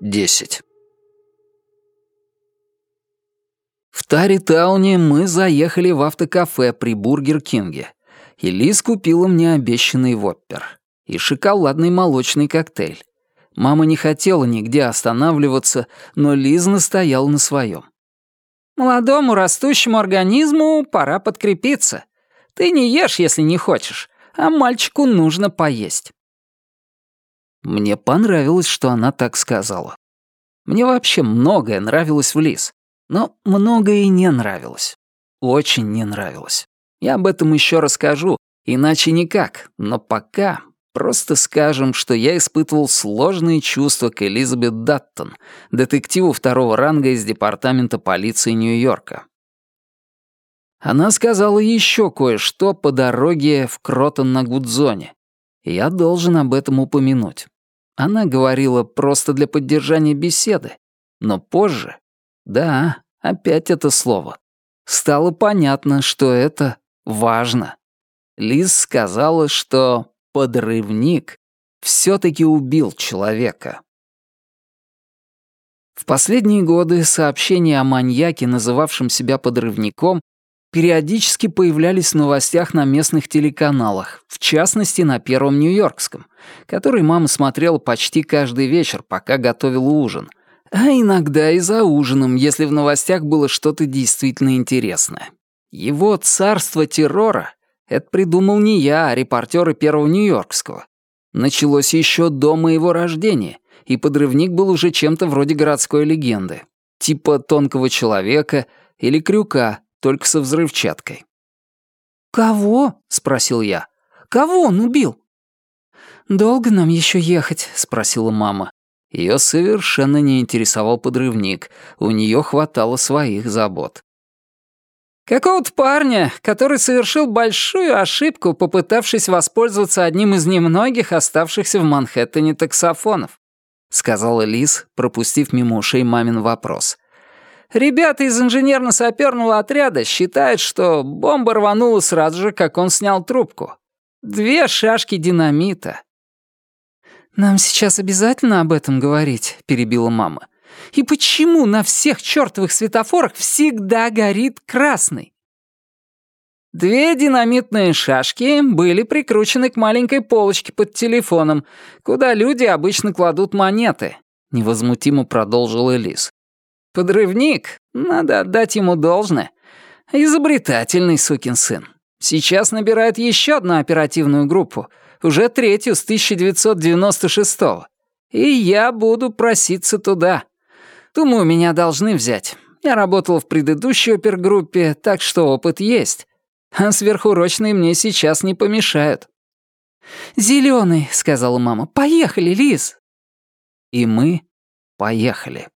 10. В Тари-тауне мы заехали в автокафе при Бургер Кинге, и Лиз купила мне обещанный воппер и шоколадный молочный коктейль. Мама не хотела нигде останавливаться, но Лиз настояла на своем. «Молодому растущему организму пора подкрепиться. Ты не ешь, если не хочешь, а мальчику нужно поесть». Мне понравилось, что она так сказала. Мне вообще многое нравилось в Лиз, но многое и не нравилось. Очень не нравилось. Я об этом еще расскажу, иначе никак, но пока просто скажем, что я испытывал сложные чувства к Элизабет Даттон, детективу второго ранга из департамента полиции Нью-Йорка. Она сказала еще кое-что по дороге в Кротон на Гудзоне. Я должен об этом упомянуть. Она говорила просто для поддержания беседы, но позже, да, опять это слово, стало понятно, что это важно. Лиз сказала, что подрывник все-таки убил человека. В последние годы сообщения о маньяке, называвшем себя подрывником, периодически появлялись в новостях на местных телеканалах, в частности, на Первом Нью-Йоркском, который мама смотрела почти каждый вечер, пока готовила ужин, а иногда и за ужином, если в новостях было что-то действительно интересное. Его «Царство террора» — это придумал не я, а репортеры Первого Нью-Йоркского. Началось еще до моего рождения, и подрывник был уже чем-то вроде городской легенды, типа тонкого человека или крюка, только со взрывчаткой. «Кого?» — спросил я. «Кого он убил?» «Долго нам еще ехать?» — спросила мама. Ее совершенно не интересовал подрывник, у нее хватало своих забот. Какого-то парня, который совершил большую ошибку, попытавшись воспользоваться одним из немногих оставшихся в Манхэттене таксофонов, сказала Лиз, пропустив мимо ушей мамин вопрос. Ребята из инженерно-саперного отряда считают, что бомба рванула сразу же, как он снял трубку. Две шашки динамита. «Нам сейчас обязательно об этом говорить?» — перебила мама. «И почему на всех чертовых светофорах всегда горит красный?» Две динамитные шашки были прикручены к маленькой полочке под телефоном, куда люди обычно кладут монеты, — невозмутимо продолжил Элис. Подрывник, надо отдать ему должное. Изобретательный сукин сын. Сейчас набирает еще одну оперативную группу, уже третью с 1996-го. И я буду проситься туда. Думаю, меня должны взять. Я работал в предыдущей опергруппе, так что опыт есть. А сверхурочные мне сейчас не помешают. «Зелёный», — сказала мама. «Поехали, Лиз». И мы поехали.